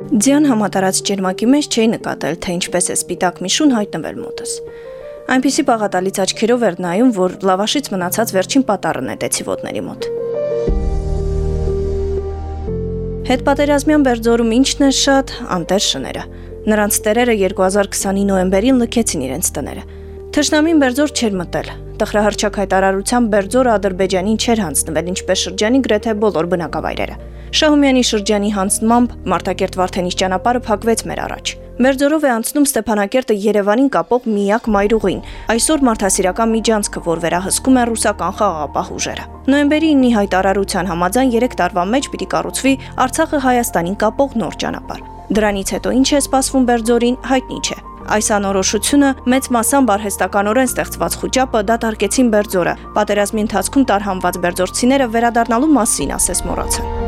Ձյան համատարած ջերմակի մեջ չէի նկատել, թե ինչպես է սպիտակ միշուն հայտնվել մոտս։ Այնպիսի պաղատալից աչքերով էր նայում, որ լավաշից մնացած վերջին պատառը նետեցի ոտների մոտ։ Հետ պատերազմյան Բերձորում ինչն է շատ անտեր շները։ Նրանց տերերը 2020-ի նոեմբերին լքեցին իրենց տները։ Թշնամին Բերձոր չէր մտել։ Տխրահարճակ հայտարարությամբ Բերձորը Ադրբեջանին չէր հանձնվել, ինչպես շրջանի գրեթե բոլոր բնակավայրերը։ Շահումյանի շրջանի հանձնմամբ Մարտակերտ Վարդենիս ճանապարհը փակվեց մեր առաջ։ Մեր ձորով է անցնում Ստեփանակերտը Երևանին կապող միակ մայրուղին։ Այսօր մարդասիրական միջանցքը, որ վերահսկում է ռուսական խաղաղապահ ուժերը։ Նոյեմբերի 9-ի հայտարարության համաձայն 3 տարվա մեջ պիտի կառուցվի Արցախը Հայաստանին կապող նոր ճանապարհ։ Դրանից հետո ինչ է սպասվում Բերձորին, հայտնի չէ։ Այս անորոշությունը մեծ մասամբ արհեստականորեն ստեղծված խոճապը դատարկեցին Բերձորը։ Պատերազմի ընթացքում տարհանված բերձորցիները վերադառնալու մասին ասես մոռացան։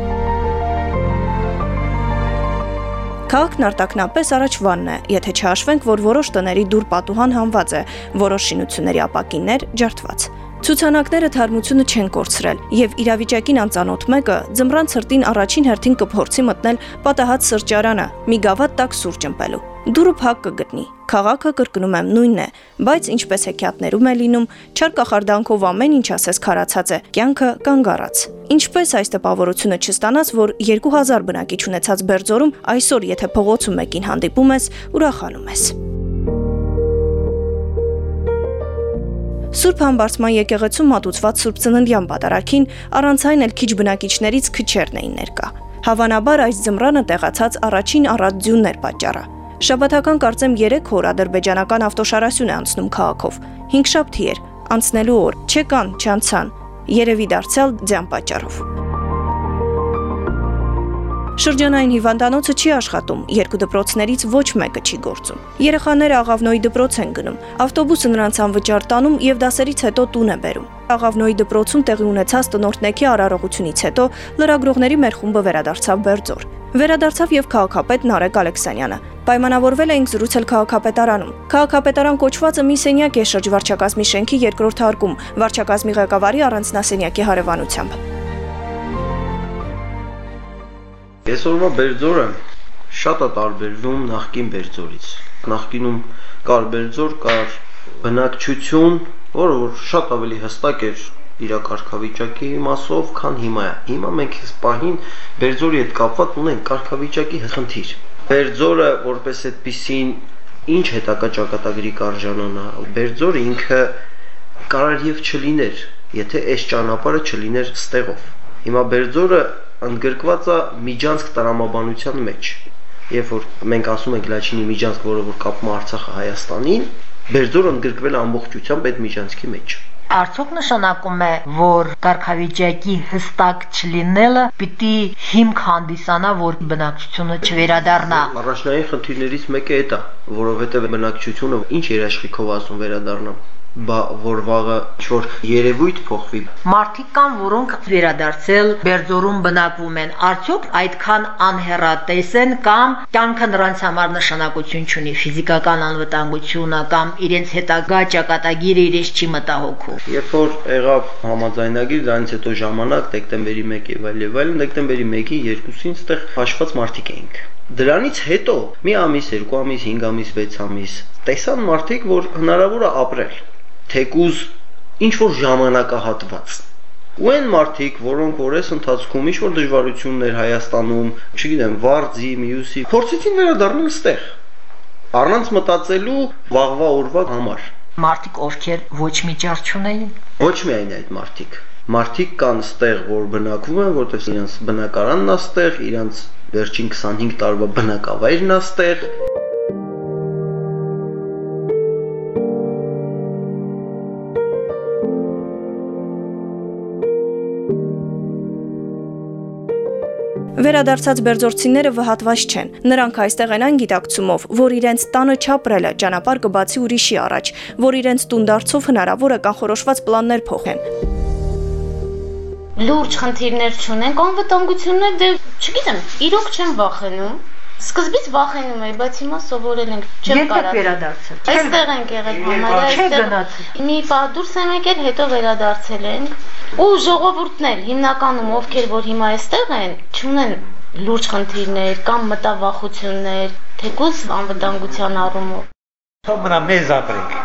Քաղաքն արտակնապես առաջվանն է, եթե չհաշվենք, որ որոշ տների դուր պատուհան հանված է, որոշ շինությունների ապակիններ ջարդված։ Ցուցանակները թարմությունը չեն կորցրել, եւ իրավիճակին անծանոթ մեկը ձմռան ցրտին առաջին հերթին կփորձի մտնել պատահած սրճարանը՝ մի գավաթ տակ սուրճ ըմպելու։ Դուրը փակ կգտնի։ Խաղակը կրկնում եմ նույնն է, բայց ինչպես հեքիաթներում է լինում, չար կախարդանքով ամեն ինչ ասես քարացած է, կյանքը կանգ առած։ Ինչպես այս տպավորությունը չստանաս, որ 2000 բնակիչ ունեցած Բերձորում այսօր եթե փողոցում մեկին հանդիպում ես, ուրախանում ես։ Սուրբ Համբարձման եկեղեցում մատուցված Սուրբ Ծննդյան պատարակին առանց այն էլ քիչ բնակիչներից քչերն էին ներկա։ Հավանաբար այս ձմռանը տեղացած առաջին առածյուններ պատճառը։ Շաբաթական կարծեմ 3 օր ադրբեջանական ավտոշարասյուն է անցնում քաղաքով։ 5 շաբթի էր, անցնելու օր, չեկան, չանցան։ Երևի դարձյալ ձյան պատճառով։ Շրջանային հիվանդանոցը չի աշխատում, երկու դպրոցներից ոչ մեկը չի գործում։ Երեխաները Աղավնոյի դպրոց են գնում։ Ավտոբուսը նրանց անվճար տանում եւ դասերից հետո տուն է բերում։ Աղավնոյի դպրոցում տեղի ունեցած տնորտնեքի արարողությունից հետո լրագրողների մեր խումբը վերադարձավ Բերձոր։ Վերադարձավ եւ քաղաքապետ Նարեկ Ալեքսանյանը։ Պայմանավորվել էինք զրուցել քաղաքապետարանում։ Քաղաքապետարան կոչվածը մի սենյակ է շրջվարչակազմի շենքի երկրորդ հարկում, վարչակազմի ղեկավարի առանձնասենյակի հարևանությամբ։ Այսօրվա Բերձորը շատ է տարբերվում նախկին Բերձորից։ Նախկինում կար Բերձոր, կար բնակչություն, որը որ շատ ավելի հստակ էր իր կարգավիճակի մասով, քան հիմա է։ Հիմա մենք այս պահին Բերձորի հետ կապված ունենք կարգավիճակի խնդիր։ Բերձորը որպես այդպեսին ինչ հետակա ճակատագրի կարժանանա։ Բերձորը ինքը կարար եւ չլիներ, եթե այս ճանապարհը չլիներ ստեղով։ Հիմա Բերձորը ընդգրկված է միջանցք տրամաբանության մեջ։ Երբ որ մենք ասում ենք Լաչինի միջանցք, որը որ կապում է Արցախը Հայաստանին, Բերձորը ընդգրկվել է ամբողջությամբ այդ միջանցքի մեջ։ Արդյոք նշանակում է, որ կարգավիճակի հստակ չլինելը պիտի հիմք հանդիսանա, որ բնակչությունը չվերադառնա։ Առաջնային խնդիրներից մեկը է դա, որովհետև բնակչությունը ինչ երաշխիքով ասում վերադառնա բա որ վաղը ինչ-որ երևույթ փոխվի։ Մարդիկ կան, որոնք վերադարձել Բերձորում բնակվում են։ Արդյոք այդքան անհեռատես են կամ կյանքը նրանց համար նշանակություն ունի, ֆիզիկական անվտանգությունը կամ իրենց հետագա ճակատագիրը իրենց չի մտահոգում։ Երբ որ եղավ համաձայնագիր, դրանից հետո ժամանակ դեկտեմբերի 1 եւ այլ եւ այլն, դեկտեմբերի 1-ին 2-ին ստեղ հաշված մարդիկ էինք։ Դրանից հետո մի ամիս, երկու ամիս, 5 ամիս, 6 ամիս տեսան մարդիկ, որ հնարավոր է ապրել թեկուզ ինչ որ ժամանակահատված ու այն մարդիկ, որոնք օրես ընթացքում ինչ որ դժվարություններ Հայաստանում, չգիտեմ, վարձի, մյուսի, փորձեցին վերադառնալ ստեղ։ Առանց մտածելու վաղվա օրվա համար։ Մարդիկ ովքեր ոչ մի ճար չունեին։ Ոչ միայն այդ մարդիկ։ Մարդիկ կան ստեղ, որ բնակվում են, որտեղ իրենց բնակարանն է ստեղ, իրենց վերջին 25 տարվա բնակավայրն է ստեղ։ Վերադարձած բերձորցիները վհատված չեն։ Նրանք այստեղ են այն գիտակցումով, որ իրենց տանը չապրելը ճանապարհ կբացի ուրիշի առաջ, որ իրենց տուն դարձով հնարավոր է կանխորոշված պլաններ փոխեն։ Լուրջ խնդիրներ չունենք, անվտանգություններ դե չգիտեմ, իրոք չեմ վախենում։ Սկզբից վախենում էի, բայց հիմա սովորել ենք, չեմ Երբ կարող։ վերադարձել։ Այստեղ ենք եղել համարյա, այստեղ մի պահ դուրս եմ եկել, հետո վերադարձել ենք։ Ու ժողովուրդն էլ հիմնականում ովքեր որ հիմա այստեղ են, չունեն լուրջ խնդիրներ կամ մտավախություններ, թեկուզ անվտանգության առումով։ Թող մնա մեզ ապրենք։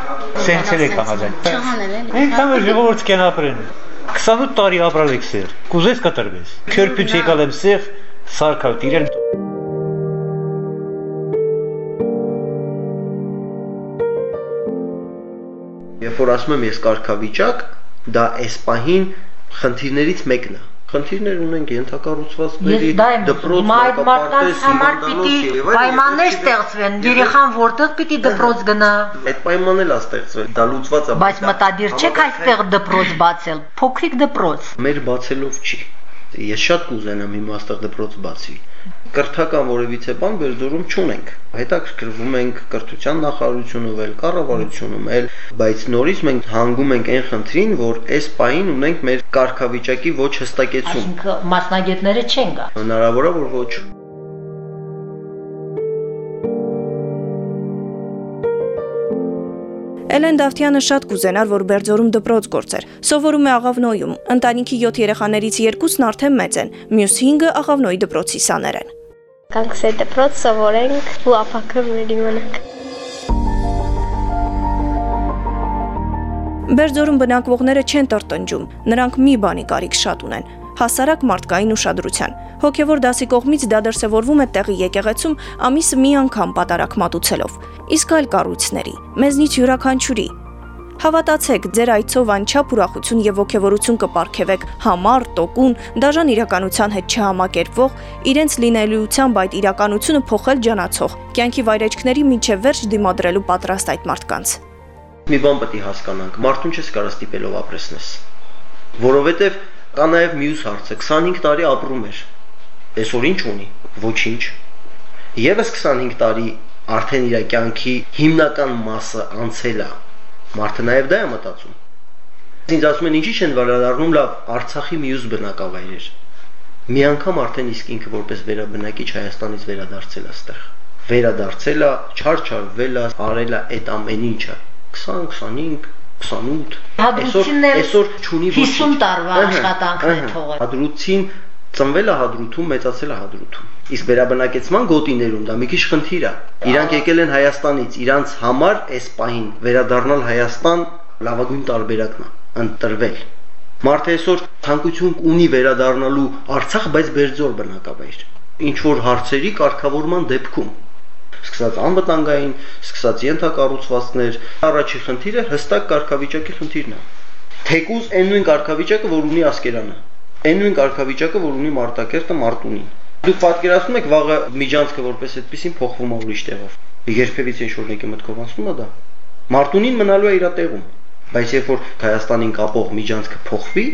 Սենց էլ եք համաձայն։ Չհանել էլի։ Այնքան որ ժողովուրդ կեն ապրեն։ 28 տարի ապրալ եք սեր։ Կուզես կտրվես։ Քերպյուց եկալ եմ սեղ, սարքալ իրեն Երբ որ ասում եմ ես կարգավիճակ, դա այս պահին խնդիրներից մեկն է։ Խնդիրներ ունենք ենթակառուցվածքների, դպրոց, մարդկանց համար պիտի պայմաններ ստեղծվեն, երեխան որտեղ պիտի դպրոց գնա։ Այդ պայմանն էլ է ստեղծվել, դա լուծված է։ Բայց մտադիր չեք այստեղ դպրոց բացել, փոքրիկ դպրոց։ մեր բացելով չի։ Ես շատ կուզենամ հիմա այստեղ դպրոց բացվի։ Կրթական որևիցե բան Բերձորում չունենք։ Հետաքրքրվում ենք կրթության նախարարությունով էլ, կառավարությունում էլ, բայց նորից մենք հանգում ենք այն խնդրին, որ այս պահին ունենք մեր կարգավիճակի ոչ հստակեցում։ Այսինքն մասնագետները չեն գա։ Հնարավոր է որ ոչ։ Էլեն Դավթյանը շատ կուզենար, որ Բերձորում դպրոց գործեր։ Սովորում է Աղավնոյում։ Ընտանիքի 7 երեխաներից երկուսն արդեն մեծ են, մյուս 5-ը Աղավնոյի դպրոցի սաներ են։ Կանք սե դպրոց սովորենք ու ապակը մեր իմանանք։ Բերձորում բնակվողները չեն տրտնջում, նրանք մի բանի կարիք շատ ունեն՝ հասարակ մարդկային ուշադրության։ Հոգևոր դասի կողմից դա դրսևորվում է տեղի եկեղեցում ամիսը մի անգամ պատարակ մատուցելով։ Իսկ այլ կառույցների, մեզնից յուրաքանչյուրի Հավատացեք, ձեր այցով անչափ ուրախություն եւ ողջավորություն կպարգևեք համառ, տոկուն, դաժան իրականության հետ չհամակերպվող, իրենց լինելիությամբ այդ իրականությունը փոխել ջանացող, կյանքի վայրեջքների միջև վերջ դիմադրելու պատրաստ այդ մարդկանց։ Մի բան պետք է հասկանանք, մարդուն չես կարող ստիպելով ապրեսնես։ Որովհետև կա նաև մյուս հարցը, 25 տարի ապրում էր։ Այսօր ինչ ունի։ Ոչինչ։ Եվս 25 տարի արդեն իր կյանքի հիմնական մասը անցել է։ Մարդը նաև դա է մտածում։ Ինձ ասում են ինչի չեն վերադառնում լավ Արցախի մյուս բնակավայրեր։ Մի անգամ արդեն իսկ ինքը որպես վերաբնակիչ Հայաստանից վերադարձել է այստեղ։ Վերադարձել է, չարչարվել է, արել է այդ ամեն ինչը 20, 25, 28 Հադրութինն էլ այսօր չունի 50 ոչինչ։ տարվա Ըհը, աշխատանքն է թողել։ Հադրութին ծնվել է հադրութում, մեծացել է հադրութում։ Իսկ վերաբնակեցման գոտիներում դա մի քիչ խնդիր է։ Իրանք եկել են Հայաստանից, իրանց համար այս պահին վերադառնալ Հայաստան լավագույն տարբերակն է, ընտրվել։ Մարդը այսօր ցանկություն ունի վերադառնալու Արցախ, բայց Բերձոր բնակավայր։ Ինչ որ հարցերի կարգավորման դեպքում սկսած անվտանգային, սկսած ենթակառուցվածքներ, առաջի խնդիրը հստակ կարգավիճակի խնդիրն է։ Թեկուզ այն նույն կարգավիճակը, որ ունի Ասկերանը, այն նույն կարգավիճակը, որ ունի Մարտակերտը, Մարտունին։ Դուք պատկերացնում եք վաղը միջանցքը որպես այդպեսին փոխվում է ուրիշ տեղով։ Երբևից ինչ որ մեկի մտքով անցնում է դա։ Մարտունին մնալու է իր տեղում, բայց երբ որ Հայաստանին կապող միջանցքը փոխվի,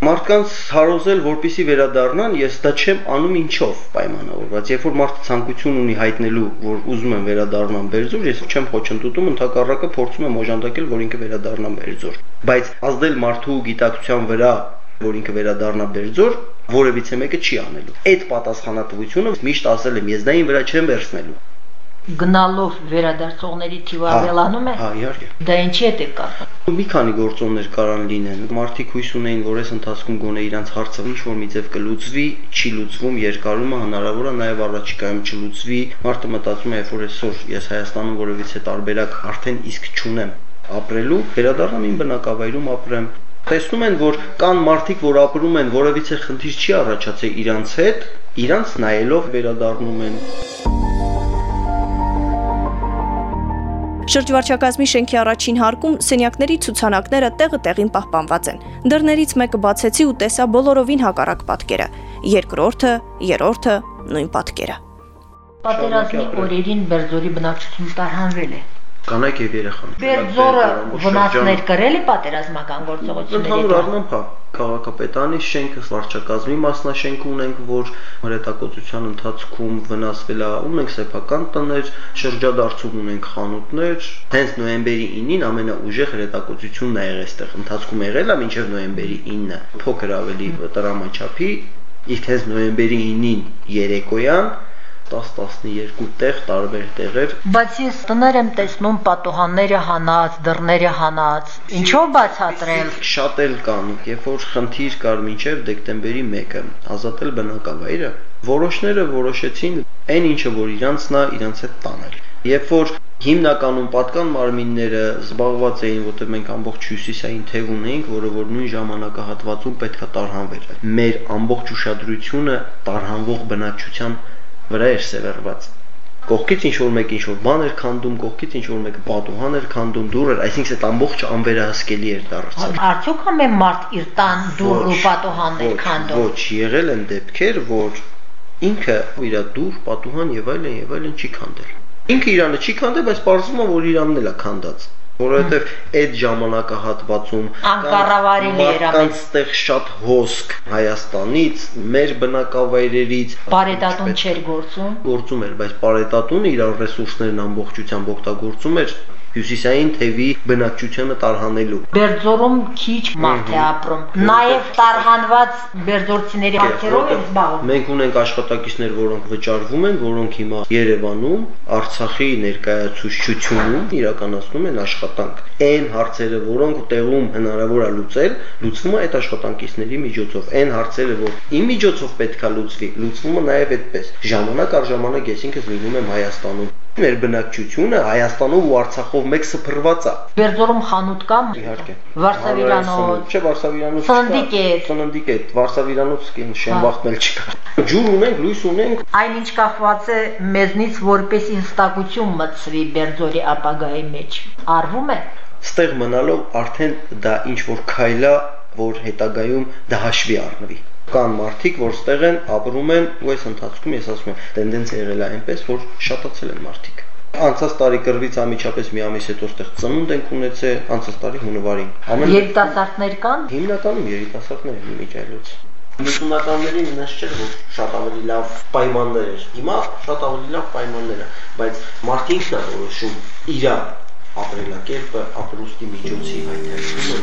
Մարդկանց հարոզել, որpիսի վերադառնան, ես դա չեմ անում ինչով պայմանավորված։ Երբ որ մարդը ցանկություն ունի հայտնելու, որ ուզում են վերադառնան Բերձոր, ես չեմ խոչընդոտում, ընդհակառակը փորձում եմ օժանդակել, որ ինքը վերադառնա Բերձոր։ Բայց ազդել մարդու գիտակցության վրա, որ ինքը վերադառնա Բերձոր, որևիցե մեկը չի անելու։ Այդ պատասխանատվությունը միշտ ասել եմ, ես դա ին վրա չեմ վերցնելու։ Գնալով վերադարձողների թիվը ավելանում է։ Հա, իհարկե։ Դա ինչի է տեկար։ Մի քանի գործոններ կարան լինեն։ Մարդիկ հույս ունեին, որ այս ընթացքում գոնե իրանց հարցը ինչ որ մի ձև կլուծվի, չի լուծվում, երկարումը հնարավոր է նաև առաջիկայում չլուծվի։ Մարդը մտածում է, որ այսօր ես Հայաստանում որևիցե տարբերակ արդեն իսկ չունեմ ապրելու, վերադառնամ իմ բնակավայրում ապրեմ։ Տեսնում են, որ կան մարդիկ, որ ապրում են, որևիցե խնդիր չի առաջացել իրանց հետ, իրանց նայելով վերադառնում են։ Շրջվարչակազմի շենքի առաջին հարկում սենյակների ցուցանակները տեղը տեղին պահպանված են։ Դռներից մեկը բացեցի ու տեսա բոլորովին հակառակ պատկերը։ Երկրորդը, երրորդը նույն պատկերը։ Պատերազմի օրերին Բերձորի բնակչություն տարհանվել է։ կանայք եւ երեխան։ Բերձորը վնասներ կրել է պատերազմական գործողությունների Ընդհանուր առմամբ հա քաղաքապետանի շենքը վարչակազմի մասնաշենք ունենք, որ հրետակոծության ընթացքում վնասվել է, ունենք սեփական տներ, շրջադարձում ունենք խանութներ։ Հենց նոյեմբերի 9-ին ամենաուժեղ հրետակոծությունն ա եղել այստեղ, ընթացքում եղել է մինչև նոյեմբերի 9-ը, փոքր ավելի տրամաչափի, իսկ հենց նոյեմբերի 9-ին երեկոյան 10-12 տեղ տարբեր տեղեր Բայց ես տներ եմ տեսնում պատոհանները հանած, դռները հանած։ Ինչով բացատրել։ շատ էլ կան, երբ որ խնդիր կար մինչև դեկտեմբերի 1-ը ազատել բնակավայրը, որոշները որոշեցին այն ինչը որ իրանցն է, իրանց հետ տանել։ Երբ որ հիմնականում պատկան մարմինները զբաղված էին, որտեղ մենք ամբողջ հյուսիսային թև ունեինք, որը որ նույն ժամանակահատվածում պետքա տարհանվեր։ Մեր ամբողջ ուշադրությունը տարհանվող բնակչության վրա էր սևեռված կողքից ինչ որ մեկ ինչ որ բան էր քանդում, կողքից ինչ որ մեկը պատուհան էր քանդում, դուռ էր, այսինքն այդ ամբողջ անվերահսկելի էր դարձել։ Արդյոք ամեն մարդ իր տան դուռ ու պատուհան էր քանդում։ Ոչ, եղել են դեպքեր, որ ինքը իր դուռ, պատուհան եւ այլն եւ այլն չի քանդել։ Ինքը Իրանը չի քանդել, բայց պարզվում է, որ Իրանն էլ է քանդած որովհետև այդ ժամանակահատվածում անկառավարելի էր ամեն այստեղ շատ հոսք Հայաստանից, մեր բնակավայրերից բարետատուն չէր գործում գործում էր, բայց բարետատունը իր ռեսուրսներն ամբողջությամբ օգտագործում էր հյուսիսային թևի բնակչությունը տարհանելու։ Բերձորում քիչ մարդ է ապրում։ Նաև տարհանված բերձորցիների հարցերով են զբաղվում։ Մենք ունենք աշխատակիցներ, որոնք վճարվում են, որոնք հիմա Երևանում, Արցախի ներկայացուցչությունում իրականացնում են աշխատանք։ Այն հարցերը, որոնք տեղում հնարավոր է լուծել, լուծվում է այդ աշխատանքիցների միջոցով։ Այն հարցերը, որ իմ միջոցով պետքա լուծվի, լուծվում է նաև այդպես։ Ժամանակ առ ժամանակ ես ինքս լինում եմ Հայաստանում մեր բնակչությունը Հայաստանով ու Արցախով մեկ սփռված է։ Բերձորում խանութ կա։ Իհարկե։ Վարսավիրանոց։ Չէ, Վարսավիրանոց։ Սննդիկ է։ Սննդիկ է, Վարսավիրանոց կին շենվախտնել չկա։ Ջուր ունենք, լույս ունենք։ Այնինչ կախված է մեզնից որպեսի հստակություն մտցվի Բերձորի ապագայի մեջ։ Արվում է։ Ստեղ մնալով արդեն դա ինչ որ քայլա, որ հետագայում դա հաշվի առնվի կան մարդիկ, որ ստեղ են, ապրում են, ու այս ընթացքում ես ասում եմ, տենդենսը եղել է այնպես, որ շատացել են մարդիկ։ Անցած տարի կրվից ամիջապես մի ամիս հետո ստեղ ծնունդ ենք ունեցել, անցած տարի հունվարին։ Ամեն երիտասարդներ կան։ Հիմնականում երիտասարդներ են իմիջայլոց։ 90-ականներին ինձ չէր որ շատ ավելի լավ պայմաններ էր։ Հիմա շատ ավելի լավ պայմաններ է, բայց մարդը ինքն է որոշում իր ապրելակերպը, ապրուստի միջոցի հայտարարումը։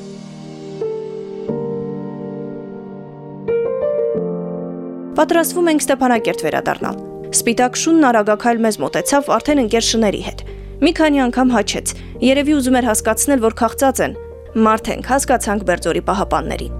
Պատրաստվում ենք Ստեփանակերտ վերադառնալ։ Սպիտակ շունն արագակայլ մեզ մտեցավ արդեն ընկեր շների հետ։ Մի քանի անգամ հաչեց։ Երևի ուզում էր հասկացնել, որ խաղծած են։ Մարդ ենք, հասկացանք Բերձորի պահապաններին։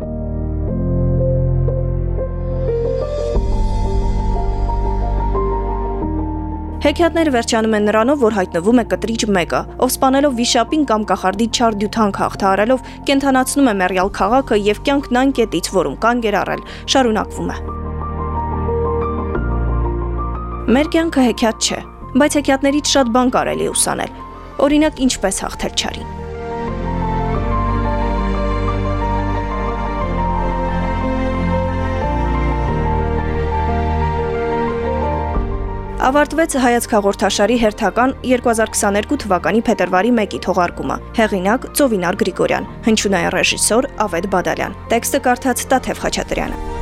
Հեքիաթները վերջանում են նրանով, որ հայտնվում է կտրիչ մեկը, ով սpanելով վիշապին կամ կախարդի չար դյութան հաղթարելով կենթանացնում է մերյալ քաղաքը եւ կյանքն անկետից, որում կանգեր առել, շարունակվում է։ Մեր կյանքը հեքիաթ չէ, բայց հեքիաթներից շատ բան կարելի ուսանել։ Օրինակ, ինչպես հաղթել չարին։ Ավարտվեց հայաց հաղորդաշարի հերթական 2022 թվականի փետրվարի 1-ի թողարկումը։ Հեղինակ Ծովինար Գրիգորյան, հնչյունային ռեժիսոր Ավետ Բադալյան։ Տեքստը կարդաց Տաթև Խաչատրյանը։